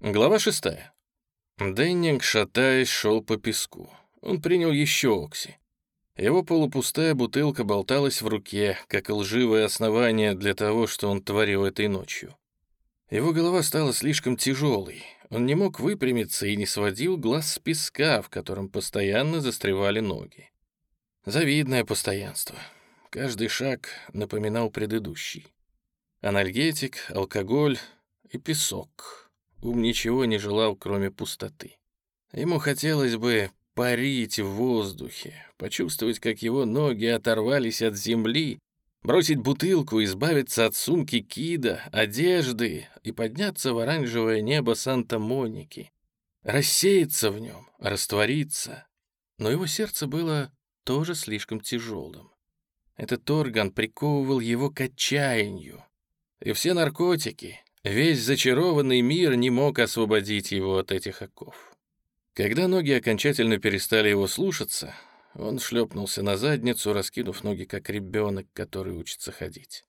Глава шестая. Деннинг, шатаясь, шел по песку. Он принял еще окси. Его полупустая бутылка болталась в руке, как лживое основание для того, что он творил этой ночью. Его голова стала слишком тяжелой. Он не мог выпрямиться и не сводил глаз с песка, в котором постоянно застревали ноги. Завидное постоянство. Каждый шаг напоминал предыдущий. Анальгетик, алкоголь и песок. Ум ничего не желал, кроме пустоты. Ему хотелось бы парить в воздухе, почувствовать, как его ноги оторвались от земли, бросить бутылку, избавиться от сумки кида, одежды и подняться в оранжевое небо Санта-Моники, рассеяться в нем, раствориться. Но его сердце было тоже слишком тяжелым. Этот орган приковывал его к отчаянию. И все наркотики, Весь зачарованный мир не мог освободить его от этих оков. Когда ноги окончательно перестали его слушаться, он шлепнулся на задницу, раскинув ноги, как ребенок, который учится ходить.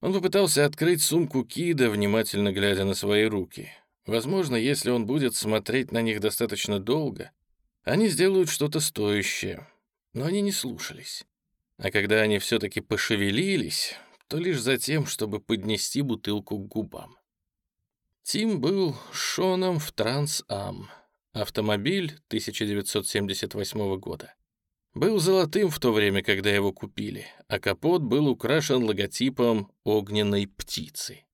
Он попытался открыть сумку Кида, внимательно глядя на свои руки. Возможно, если он будет смотреть на них достаточно долго, они сделают что-то стоящее. Но они не слушались. А когда они все-таки пошевелились, то лишь за тем, чтобы поднести бутылку к губам. Тим был Шоном в Трансам. Автомобиль 1978 года. Был золотым в то время, когда его купили, а капот был украшен логотипом огненной птицы.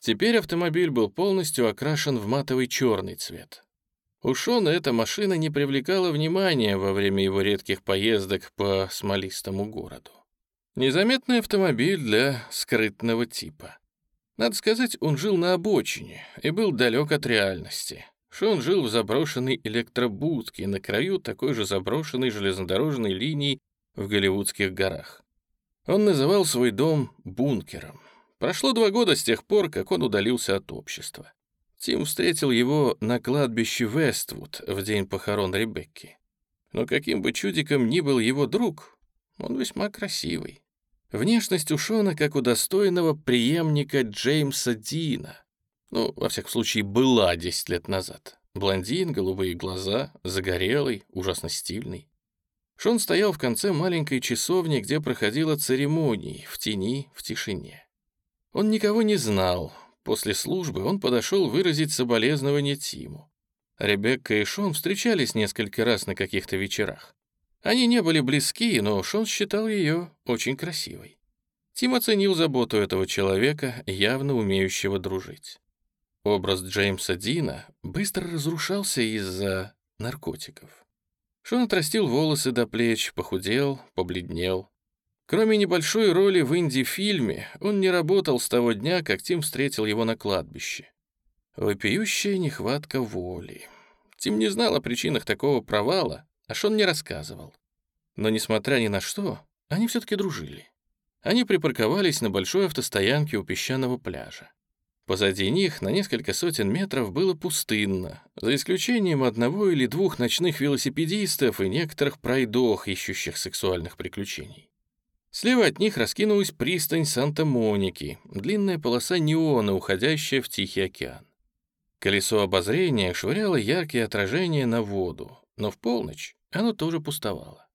Теперь автомобиль был полностью окрашен в матовый черный цвет. У Шона эта машина не привлекала внимания во время его редких поездок по смолистому городу. Незаметный автомобиль для скрытного типа. Надо сказать, он жил на обочине и был далек от реальности. Шон жил в заброшенной электробудке на краю такой же заброшенной железнодорожной линии в Голливудских горах. Он называл свой дом бункером. Прошло два года с тех пор, как он удалился от общества. Тим встретил его на кладбище Вествуд в день похорон Ребекки. Но каким бы чудиком ни был его друг, он весьма красивый. Внешность у Шона как у достойного преемника Джеймса Дина. Ну, во всяком случае, была 10 лет назад. Блондин, голубые глаза, загорелый, ужасно стильный. Шон стоял в конце маленькой часовни, где проходила церемония, в тени, в тишине. Он никого не знал. После службы он подошел выразить соболезнование Тиму. Ребекка и Шон встречались несколько раз на каких-то вечерах. Они не были близки, но Шон считал ее очень красивой. Тим оценил заботу этого человека, явно умеющего дружить. Образ Джеймса Дина быстро разрушался из-за наркотиков. Шон отрастил волосы до плеч, похудел, побледнел. Кроме небольшой роли в инди-фильме, он не работал с того дня, как Тим встретил его на кладбище. Вопиющая нехватка воли. Тим не знал о причинах такого провала, а Шон не рассказывал. Но, несмотря ни на что, они все-таки дружили. Они припарковались на большой автостоянке у песчаного пляжа. Позади них на несколько сотен метров было пустынно, за исключением одного или двух ночных велосипедистов и некоторых пройдох, ищущих сексуальных приключений. Слева от них раскинулась пристань Санта-Моники, длинная полоса неона, уходящая в Тихий океан. Колесо обозрения швыряло яркие отражения на воду, но в полночь оно тоже пустовало.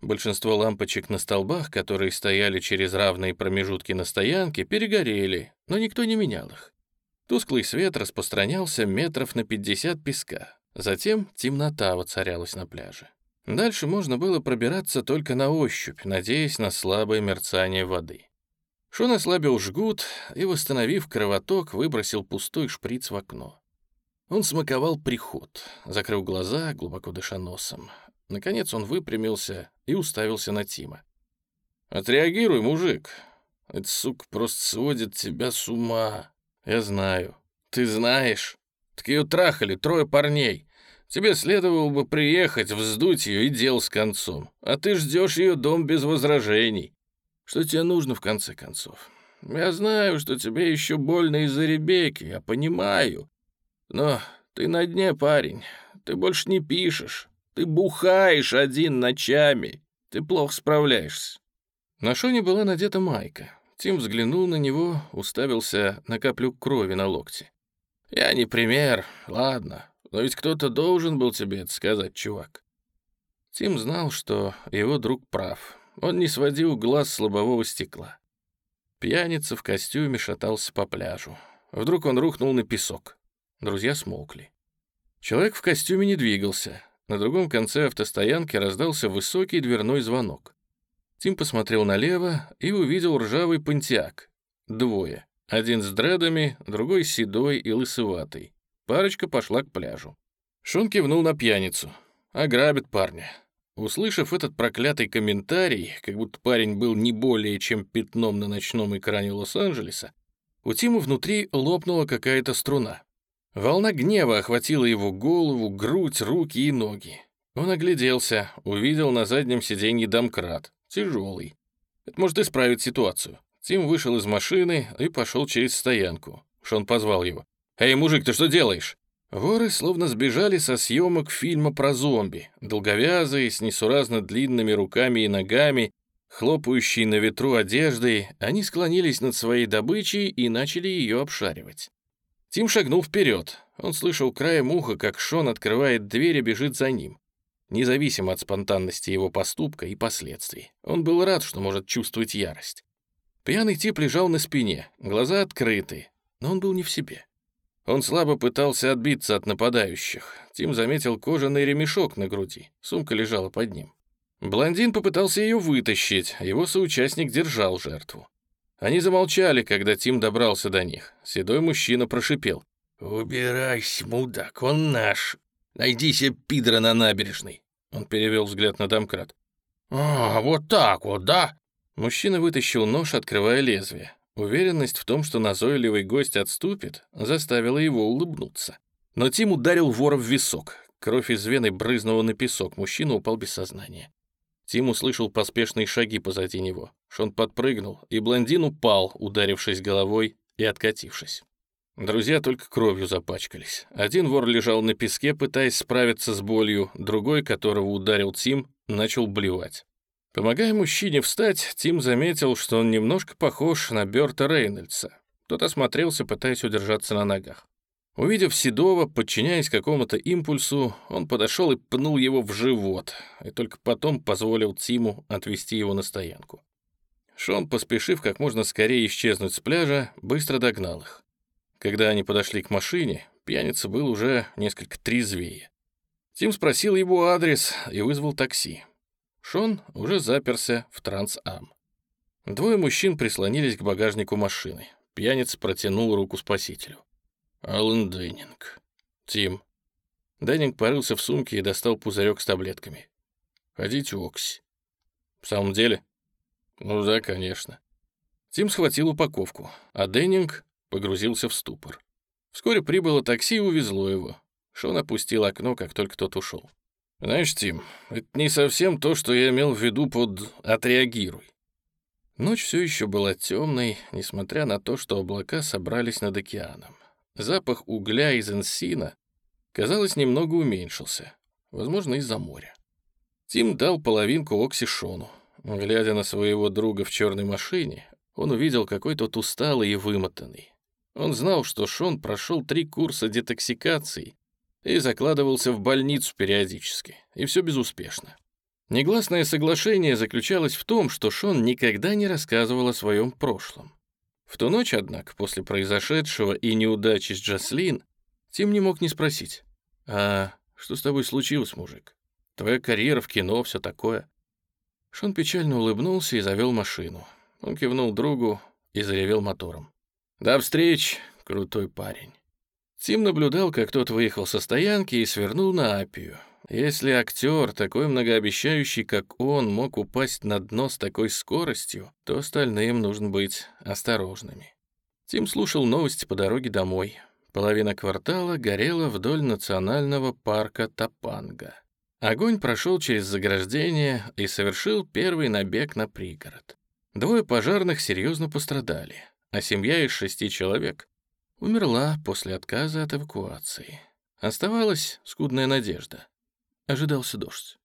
Большинство лампочек на столбах, которые стояли через равные промежутки на стоянке, перегорели, но никто не менял их. Тусклый свет распространялся метров на 50 песка. Затем темнота воцарялась на пляже. Дальше можно было пробираться только на ощупь, надеясь на слабое мерцание воды. Шон ослабил жгут и, восстановив кровоток, выбросил пустой шприц в окно. Он смаковал приход, закрыл глаза, глубоко дыша носом. Наконец он выпрямился и уставился на Тима. «Отреагируй, мужик. Этот сука просто сводит тебя с ума. Я знаю. Ты знаешь. Так ее трахали трое парней. Тебе следовало бы приехать, вздуть ее и дел с концом. А ты ждешь ее дом без возражений. Что тебе нужно в конце концов? Я знаю, что тебе еще больно из-за Ребекки, я понимаю. Но ты на дне, парень. Ты больше не пишешь. Ты бухаешь один ночами. Ты плохо справляешься». На Шоне была надета майка. Тим взглянул на него, уставился на каплю крови на локте. «Я не пример, ладно, но ведь кто-то должен был тебе это сказать, чувак». Тим знал, что его друг прав. Он не сводил глаз с лобового стекла. Пьяница в костюме шатался по пляжу. Вдруг он рухнул на песок. Друзья смолкли. Человек в костюме не двигался. На другом конце автостоянки раздался высокий дверной звонок. Тим посмотрел налево и увидел ржавый пантиак. Двое. Один с дредами, другой седой и лысоватый. Парочка пошла к пляжу. Шон кивнул на пьяницу. Ограбит парня. Услышав этот проклятый комментарий, как будто парень был не более чем пятном на ночном экране Лос-Анджелеса, у Тима внутри лопнула какая-то струна. Волна гнева охватила его голову, грудь, руки и ноги. Он огляделся, увидел на заднем сиденье домкрат, тяжелый. Это может исправить ситуацию. Тим вышел из машины и пошел через стоянку. Шон позвал его. «Эй, мужик, ты что делаешь?» Воры словно сбежали со съемок фильма про зомби, долговязые, с несуразно длинными руками и ногами, хлопающие на ветру одеждой, они склонились над своей добычей и начали ее обшаривать. Тим шагнул вперед. Он слышал краем уха, как Шон открывает дверь и бежит за ним. Независимо от спонтанности его поступка и последствий, он был рад, что может чувствовать ярость. Пьяный тип лежал на спине, глаза открыты, но он был не в себе. Он слабо пытался отбиться от нападающих. Тим заметил кожаный ремешок на груди. Сумка лежала под ним. Блондин попытался ее вытащить, его соучастник держал жертву. Они замолчали, когда Тим добрался до них. Седой мужчина прошипел. «Убирайся, мудак, он наш. Найди себе пидора на набережной». Он перевел взгляд на домкрат. «А, вот так вот, да?» Мужчина вытащил нож, открывая лезвие. Уверенность в том, что назойливый гость отступит, заставила его улыбнуться. Но Тим ударил вора в висок. Кровь из вены брызнула на песок, мужчина упал без сознания. Тим услышал поспешные шаги позади него. Шон подпрыгнул, и блондин упал, ударившись головой и откатившись. Друзья только кровью запачкались. Один вор лежал на песке, пытаясь справиться с болью, другой, которого ударил Тим, начал блевать. Помогая мужчине встать, Тим заметил, что он немножко похож на Бёрта Рейнольдса. Тот осмотрелся, пытаясь удержаться на ногах. Увидев Седова, подчиняясь какому-то импульсу, он подошел и пнул его в живот, и только потом позволил Тиму отвезти его на стоянку. Шон, поспешив как можно скорее исчезнуть с пляжа, быстро догнал их. Когда они подошли к машине, пьяница был уже несколько трезвее. Тим спросил его адрес и вызвал такси. Шон уже заперся в Трансам. Двое мужчин прислонились к багажнику машины. Пьяница протянул руку спасителю. «Аллен Деннинг. Тим». Деннинг порылся в сумке и достал пузырек с таблетками. «Ходите, Окси». «В самом деле?» «Ну да, конечно». Тим схватил упаковку, а Деннинг погрузился в ступор. Вскоре прибыло такси и увезло его. Шон опустил окно, как только тот ушел. Знаешь, Тим, это не совсем то, что я имел в виду под «отреагируй». Ночь все еще была темной, несмотря на то, что облака собрались над океаном. Запах угля из энсина, казалось, немного уменьшился, возможно, из-за моря. Тим дал половинку Оксишону. Глядя на своего друга в черной машине, он увидел, какой тот усталый и вымотанный. Он знал, что Шон прошел три курса детоксикации и закладывался в больницу периодически, и все безуспешно. Негласное соглашение заключалось в том, что Шон никогда не рассказывал о своем прошлом. В ту ночь, однако, после произошедшего и неудачи с Джаслин, Тим не мог не спросить, «А что с тобой случилось, мужик? Твоя карьера в кино, все такое». Шон печально улыбнулся и завел машину. Он кивнул другу и заревел мотором. «До встречи, крутой парень». Тим наблюдал, как тот выехал со стоянки и свернул на Апию. Если актер, такой многообещающий, как он, мог упасть на дно с такой скоростью, то остальным нужно быть осторожными. Тим слушал новости по дороге домой. Половина квартала горела вдоль национального парка Тапанга. Огонь прошел через заграждение и совершил первый набег на пригород. Двое пожарных серьезно пострадали, а семья из шести человек Умерла после отказа от эвакуации. Оставалась скудная надежда. Ожидался дождь.